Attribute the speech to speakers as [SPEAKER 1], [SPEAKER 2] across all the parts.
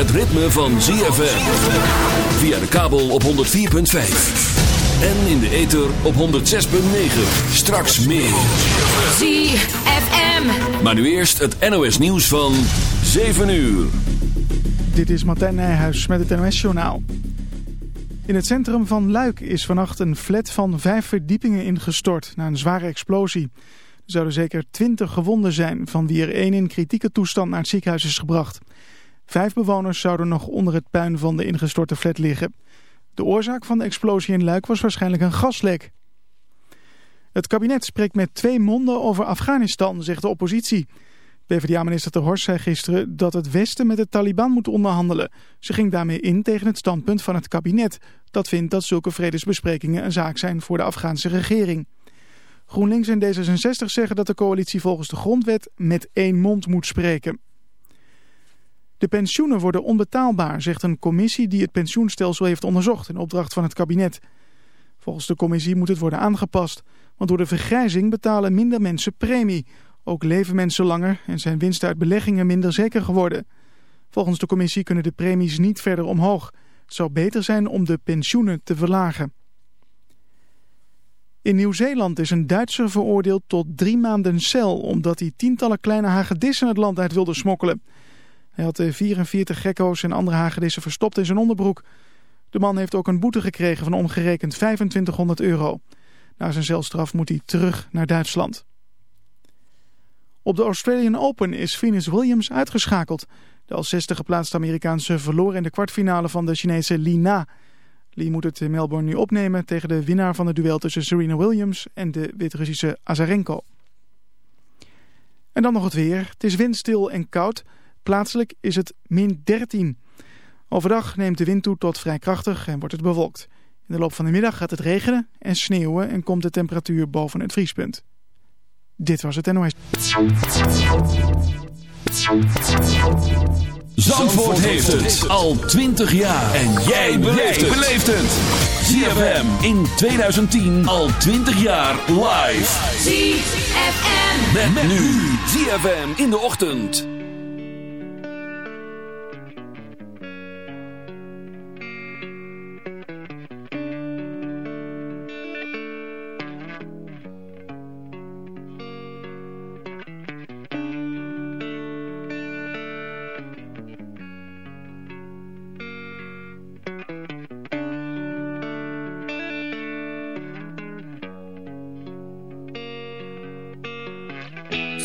[SPEAKER 1] het ritme van ZFM. Via de kabel op 104.5. En in de ether op 106.9. Straks meer.
[SPEAKER 2] ZFM.
[SPEAKER 1] Maar nu eerst het NOS nieuws van 7 uur.
[SPEAKER 3] Dit is Martijn Nijhuis met het NOS Journaal. In het centrum van Luik is vannacht een flat van vijf verdiepingen ingestort na een zware explosie. Er zouden zeker twintig gewonden zijn, van wie er één in kritieke toestand naar het ziekenhuis is gebracht. Vijf bewoners zouden nog onder het puin van de ingestorte flat liggen. De oorzaak van de explosie in Luik was waarschijnlijk een gaslek. Het kabinet spreekt met twee monden over Afghanistan, zegt de oppositie. PvdA-minister Ter Horst zei gisteren dat het Westen met de Taliban moet onderhandelen. Ze ging daarmee in tegen het standpunt van het kabinet. Dat vindt dat zulke vredesbesprekingen een zaak zijn voor de Afghaanse regering. GroenLinks en D66 zeggen dat de coalitie volgens de grondwet met één mond moet spreken. De pensioenen worden onbetaalbaar, zegt een commissie die het pensioenstelsel heeft onderzocht in opdracht van het kabinet. Volgens de commissie moet het worden aangepast, want door de vergrijzing betalen minder mensen premie. Ook leven mensen langer en zijn winsten uit beleggingen minder zeker geworden. Volgens de commissie kunnen de premies niet verder omhoog. Het zou beter zijn om de pensioenen te verlagen. In Nieuw-Zeeland is een Duitser veroordeeld tot drie maanden cel... omdat hij tientallen kleine hagedissen het land uit wilde smokkelen. Hij had de 44 gekko's en andere hagedissen verstopt in zijn onderbroek. De man heeft ook een boete gekregen van omgerekend 2500 euro. Na zijn celstraf moet hij terug naar Duitsland. Op de Australian Open is Venus Williams uitgeschakeld. De als 60 geplaatste Amerikaanse verloor in de kwartfinale van de Chinese Li Na. Li moet het in Melbourne nu opnemen tegen de winnaar van het duel tussen Serena Williams en de Wit-Russische Azarenko. En dan nog het weer. Het is windstil en koud. Plaatselijk is het min 13. Overdag neemt de wind toe tot vrij krachtig en wordt het bewolkt. In de loop van de middag gaat het regenen en sneeuwen en komt de temperatuur boven het vriespunt. Dit was het NOS.
[SPEAKER 1] Zandvoort heeft het al 20 jaar. En jij beleeft het. ZFM in 2010 al 20 jaar live.
[SPEAKER 2] ZFM.
[SPEAKER 1] Met, nu. ZFM in de ochtend.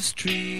[SPEAKER 4] Drive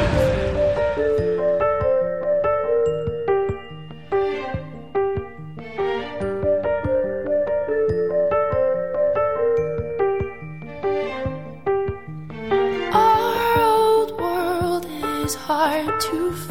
[SPEAKER 5] Hard to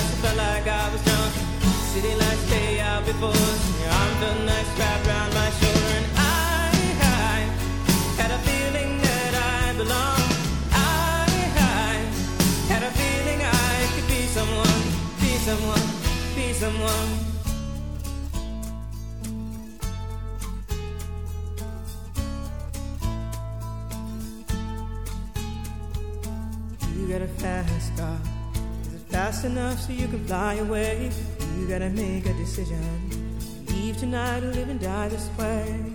[SPEAKER 6] You got a fast car. Is it fast enough so you can fly away? You gotta make a decision. Leave tonight or live and die this way.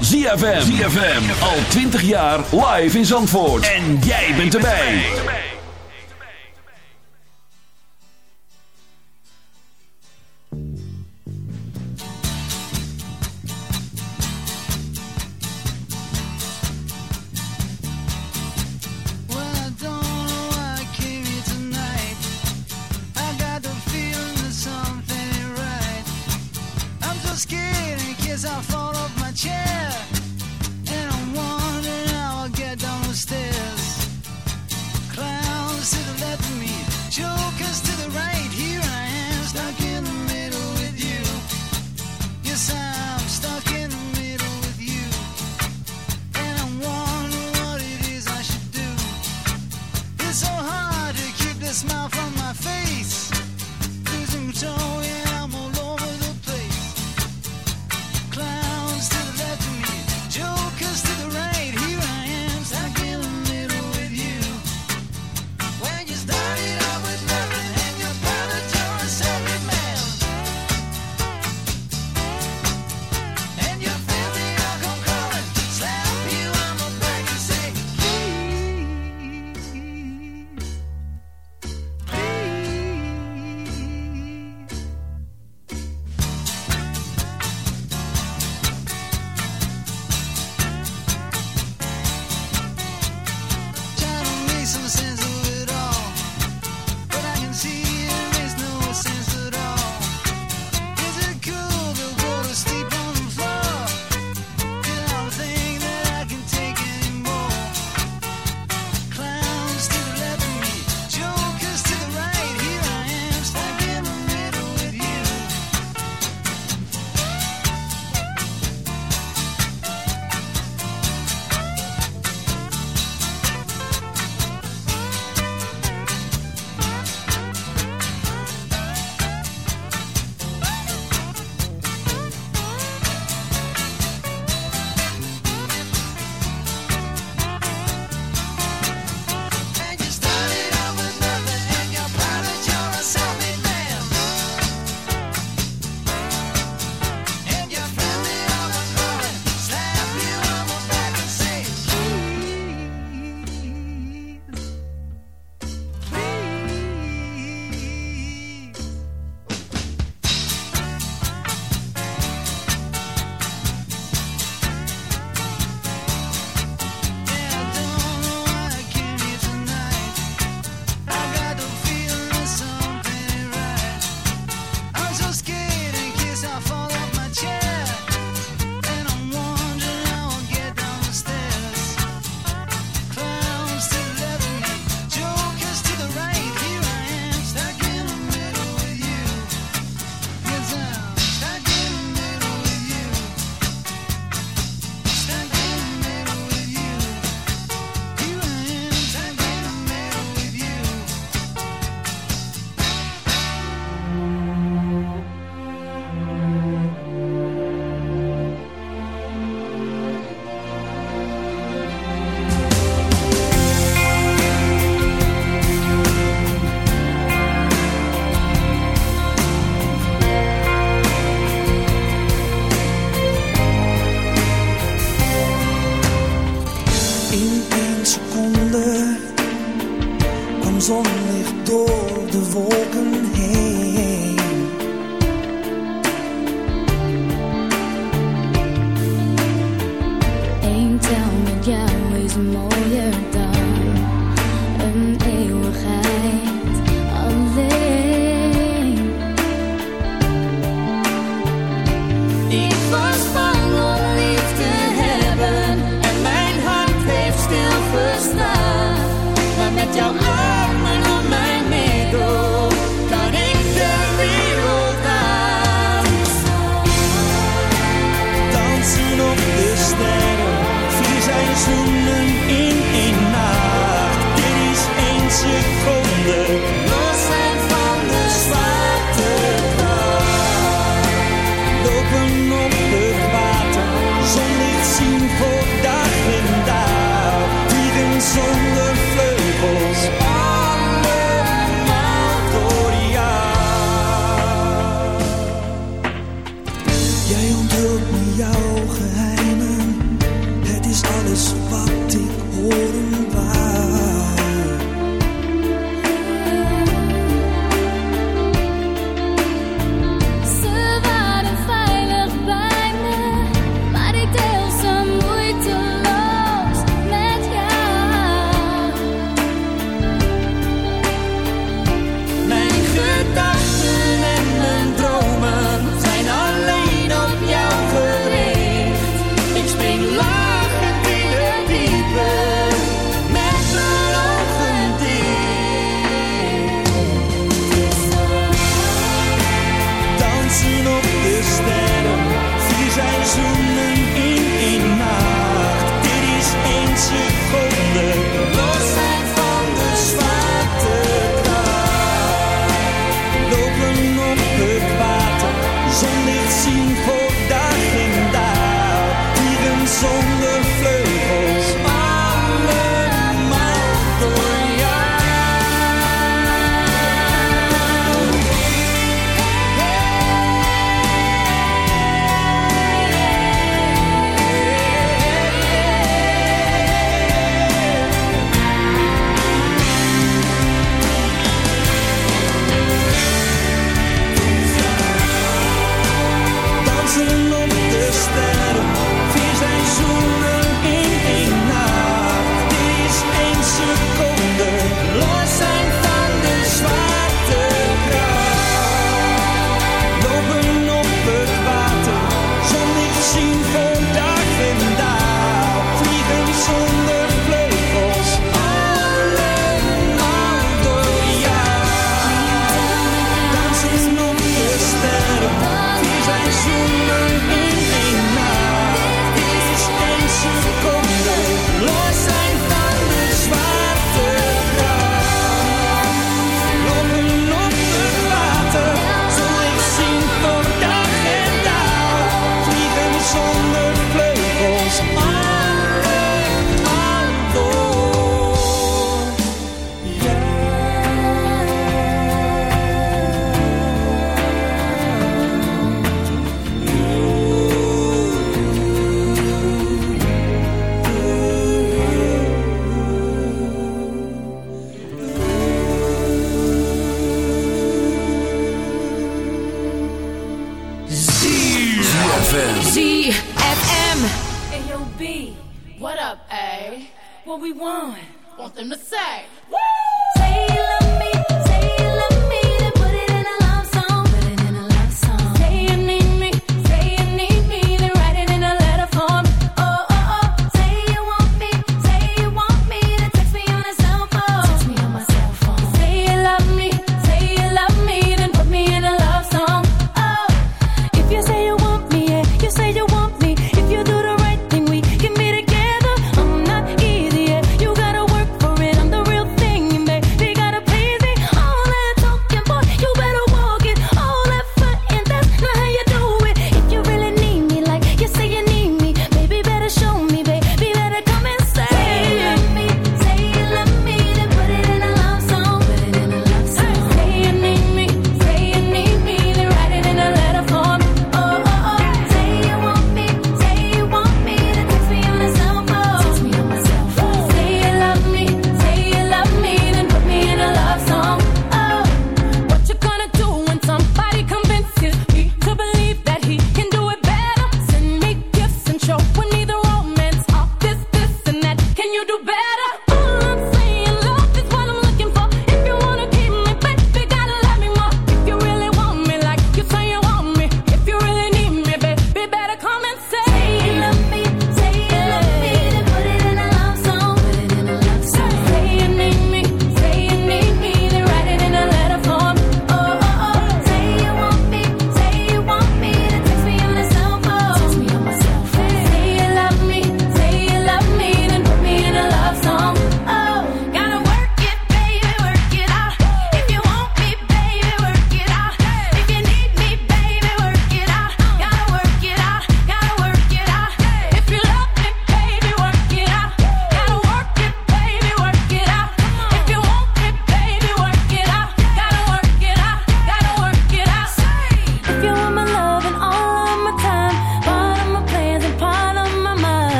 [SPEAKER 1] ZFM. ZFM. Al 20 jaar live in Zandvoort. En jij bent erbij.
[SPEAKER 7] see.
[SPEAKER 1] ZFM.
[SPEAKER 2] ZFM.
[SPEAKER 8] What up, A? What we want? Want them to say. Woo!
[SPEAKER 9] Taylor.